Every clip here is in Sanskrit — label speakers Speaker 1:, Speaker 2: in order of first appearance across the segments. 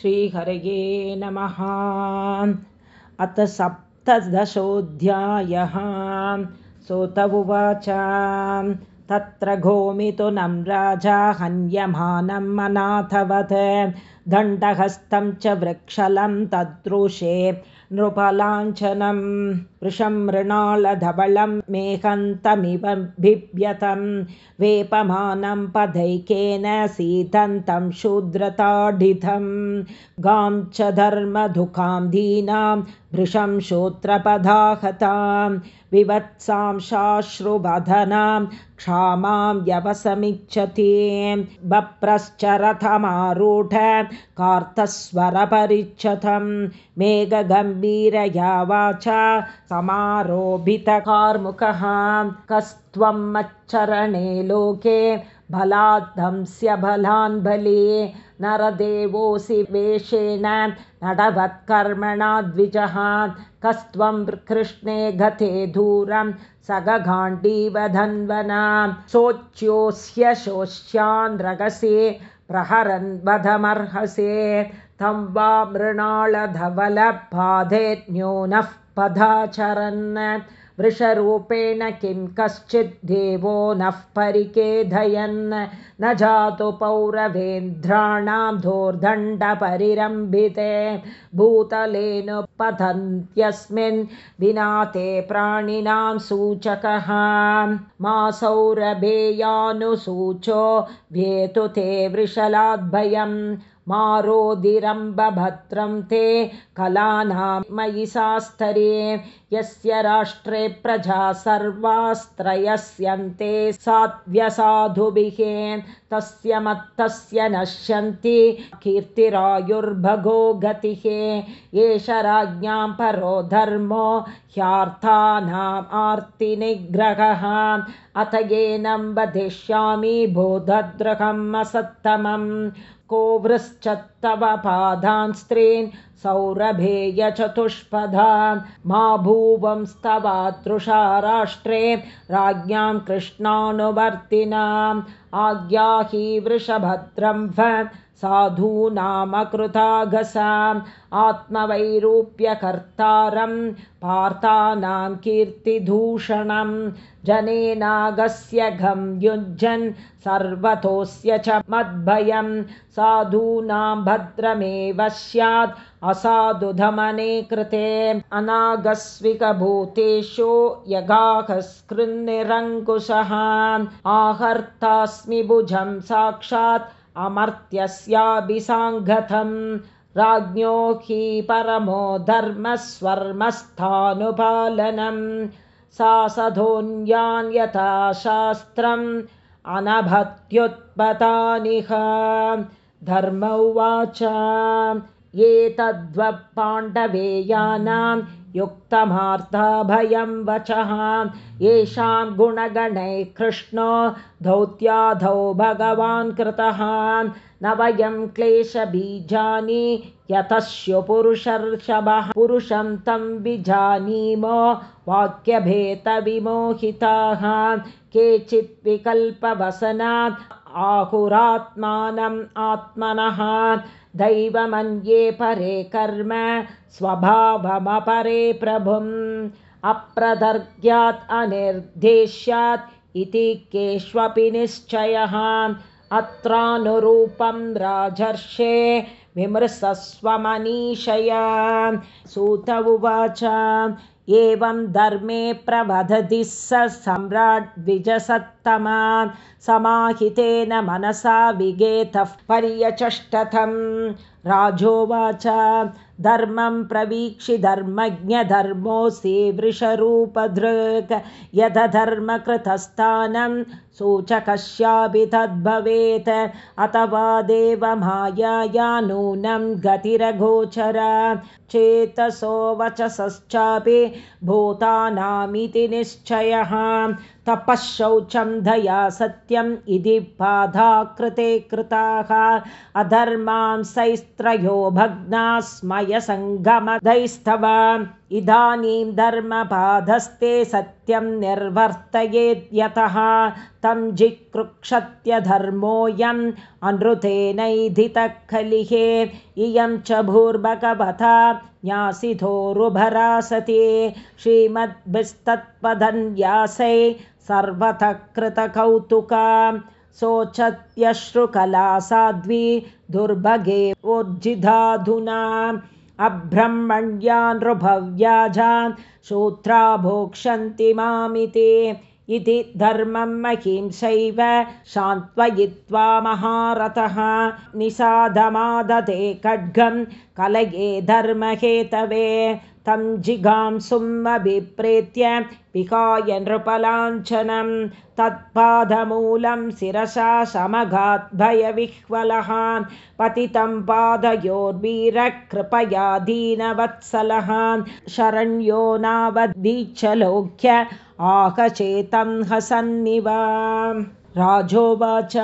Speaker 1: श्रीहरये नमः। अथ सप्तदशोऽध्यायः। सोत उवाच। तत्र गोमितुनं राजा हन्यमानम् अनाथवत् दण्डहस्तं च वृक्षलं तदृशे नृपलाञ्छनं वृषं मृणालधवलं मेहन्तमिव बिभ्यतं वेपमानं पदैकेन सीदन्तं शूद्रताडितं गां च धर्मदुःखां दीनां वृषं श्रोत्रपदाहतां विवत्सां शाश्रुवधनां क्षामां यवसमिच्छति बप्रश्च रथमारूढ कार्तस्वरपरिच्छतं मेघगम्भीरया वाचा समारोभितकार्मुकः कस्त्वं मच्चरणे लोके बलाद्धंस्य बलान् बले नरदेवोऽसि वेषेण नडवत्कर्मणा द्विजः कस्त्वं कृष्णे गते दूरं सगगाण्डीवधन्वना। शोच्योऽस्य शोष्यान् रगसे प्रहरन् वधमर्हसे तं वा मृणालधवलपादेन्यो नः पदाचरन् वृषरूपेण किं कश्चिद् देवो नः परिकेधयन्। न जातु पौरवेन्द्राणां धोर्दण्डपरिरम्भिते। भूतलेन पतन्त्यस्मिन् विना ते प्राणिनां सूचकः। मा सौरभेयानुसूचो व्येतु ते वृषलाद्भयम् मारोदिरम्बभद्रं ते कलानां मयि सास्तरे यस्य राष्ट्रे प्रजा सर्वास्त्रयस्यन्ते साध्व्यसाधुभिः तस्य मत्तस्य नश्यन्ति कीर्तिरायुर्भगो गतिः एष राज्ञां परो धर्मो ह्यार्थानाम् आर्तिनिग्रहः। अथ येनं वदिष्यामि बोधद्रहम् असत्तमम् को वृश्चत्तव पादान् स्त्रीन् सौरभेय चतुष्पदा मा भूवंस्तवातृषा राष्ट्रे राज्ञां कृष्णानुवर्तिनाम् आज्ञाहि वृषभद्रं व साधूनामकृतागसाम् आत्मवैरूप्यकर्तारं पार्थानां कीर्तिदूषणं जनेनागस्य घं युञ्जन् सर्वतोऽस्य च मद्भयं साधूनां भद्रमेव स्यात् असाधुधमने कृते अनागस्विकभूतेषु यगाहस्कृन्निरङ्कुशः आहर्तास्मि भुजं साक्षात् अमर्त्यस्याभिसाङ्गतं राज्ञो हि परमो धर्मस्वर्मस्थानुपालनं सा सधोन्यान् यथा शास्त्रम्। अनभत्युत्पतानिह। धर्म उवाच एतद्वपाण्डवेयानां युक्तमार्ताभयं वचः येषां गुणगणैः कृष्णो धौत्याधौ भगवान् कृतः न वयं क्लेशबीजानि यतस्युपुरुषर्षभः पुरुषं तं विजानीमो वाक्यभेतविमोहिताः केचित् विकल्पवसनात् आहुरात्मानम् आत्मनः दैवमन्ये परे कर्म स्वभावमपरे प्रभुम् अप्रदर्ग्यात् अनिर्देश्यात् इति केष्वपि निश्चयः अत्रानुरूपं राजर्षे विमृशस्वमनीषया सूत उवाच एवं धर्मे प्रवदति स सम्राट् द्विजसत्तमा समाहितेन मनसा विगेतः पर्यचष्टथं राजोवाच धर्मं प्रवीक्षि धर्मज्ञधर्मोऽसि वृषरूपधृक् यदधर्मकृतस्थानं सूचकस्यापि तद्भवेत्। अथवा देवमायाया नूनं गतिरगोचर। चेतसो वचसश्चापि भूतानामिति निश्चयः तपः शौचं दया सत्यम् इति बाधा कृते। कृताः अधर्मां सैस्त्रयो भग्ना स्मयसङ्गमदैस्तव इदानीं धर्मपादस्ते सत्यं निर्वर्तयेद्यतः। तं जिकृक्षत्यधर्मोऽयम् अनृतेनैधितः इयं च भूर्भगवता न्यासिधोरुभरा सति श्रीमद्भिस्तत्पदन्यासै सर्वतः कृतकौतुका शोचत्यश्रुकला साध्वी दुर्भगे ऊर्जिधाधुना अब्रह्मण्या नृभव्याजान् श्रोत्रा भोक्षन्ति मामिति इति धर्मं महींसैव शान्त्वयित्वा महारथः निषादमादते खड्गं कलये धर्महेतवे तं जिगांसुमभिप्रेत्य विहाय नृपलाञ्छनं तत्पादमूलं शिरसा समघाद्भयविह्वलः पतितं पादयोर्वीरकृपया दीनवत्सलः शरण्यो नावद्दीच्छलोक्य आहचेतं हसन्निव। राजोवाच न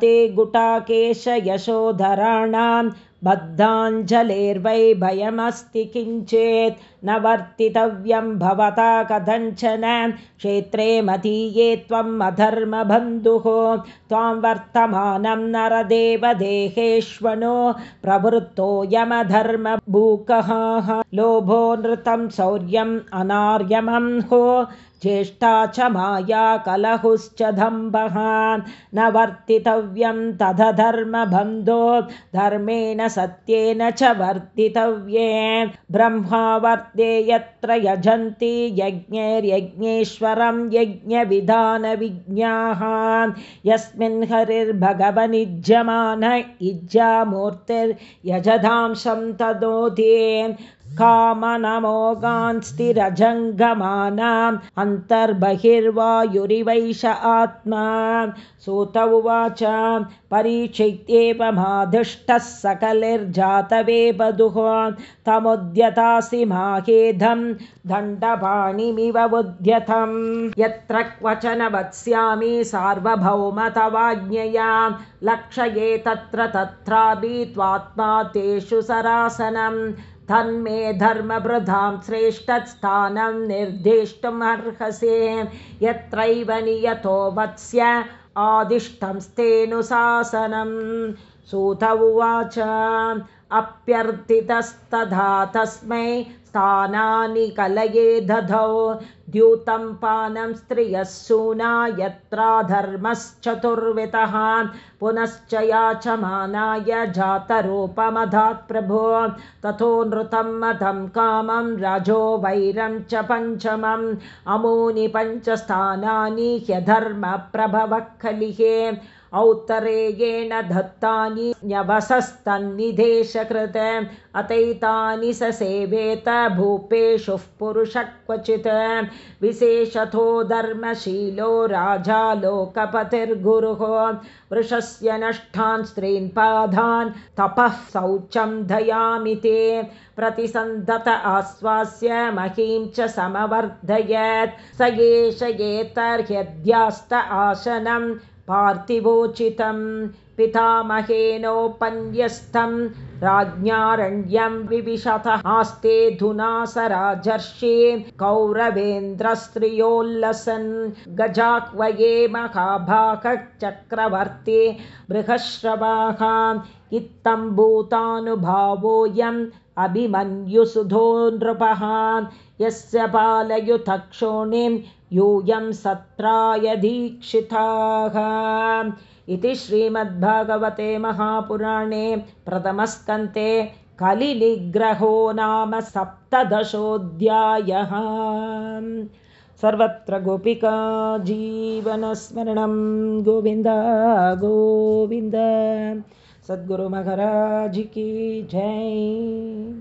Speaker 1: ते गुटाकेशयशोधराणां बद्धाञ्जलेर्वै भयमस्ति किञ्चेत् न वर्तितव्यं भवता कथञ्चन क्षेत्रे मदीये त्वम् अधर्मबन्धुः। त्वां वर्तमानं नरदेवदेहेष्वनो प्रवृत्तोऽयमधर्मभूकः लोभो नृतं शौर्यम् अनार्यमं हो। ज्येष्ठा च माया कलहुश्च दम्भः। न वर्तितव्यं तदधर्मबन्धो। धर्मेण सत्येन च वर्तितव्ये। ब्रह्मा वर्ते यत्र यजन्ति यज्ञैर्यज्ञेश्वरं यज्ञविधानविज्ञाः यस्मिन् हरिर्भगवनिज्यमान इज्जामूर्तिर्यजधांशं तदोधे कामनमोगान् स्थिरजङ्गमानाम् अन्तर्बहिर्वायुरिवैष आत्मा। सूत उवाच परीक्षित्येवमाधिष्ठः सकलिर्जातवे वधुः तमुद्यतासि माहेधं दण्डपाणिमिव उद्यतं यत्र क्वचन वत्स्यामि सार्वभौमतवाज्ञया लक्षये तत्र तत्रापि त्वात्मा तेषु सरासनम् तन्मे धर्मभृधां श्रेष्ठस्थानं निर्देष्टुमर्हसे यत्रैव नियतो वत्स्य आदिष्टं स्तेनुशासनं सूत उवाच अप्यर्थितस्तथा तस्मै स्थानानि कलये दधौ द्यूतं पानं स्त्रियः सूना यत्राधर्मश्चतुर्वितः पुनश्च याचमानाय जातरूपमधात् प्रभो। ततो नृतं मदं कामं रजो वैरं च पञ्चमम्। अमूनि पञ्चस्थानानि ह्यधर्मप्रभवः खलिहे औत्तरेयेण दत्तानि न्यवसस्तन्निदेशकृत। अतैतानि स सेवेत भूपेषुः पुरुषः क्वचित् विशेषतो धर्मशीलो राजा लोकपतिर्गुरुः वृषस्य नष्टान् स्त्रीन् पादान् तपः शौचं दयामि ते। प्रतिसन्धत आश्वास्य महीं च समवर्धयत्। स एष एतर्ह्यद्यास्त आसनं पार्थिवोचितं पितामहेनोपन्यस्तं राज्ञारण्यं विविशतः आस्ते धुना स राजर्षि कौरवेन्द्रस्त्रियोल्लसन् गजाह्वये महाभागचक्रवर्ती बृहश्रवाः इत्थं भूतानुभावोऽयम् अभिमन्युसुधो नृपः। यस्य पालयुतक्षोणिं यूयं सत्राय दीक्षिताः इति श्रीमद्भागवते महापुराणे प्रथमस्कन्ते कलिनिग्रहो नाम सप्तदशोऽध्यायः। सर्वत्र गोपिका जीवनस्मरणं गोविन्द गोविन्द। सद्गुरुमहराजिकी जय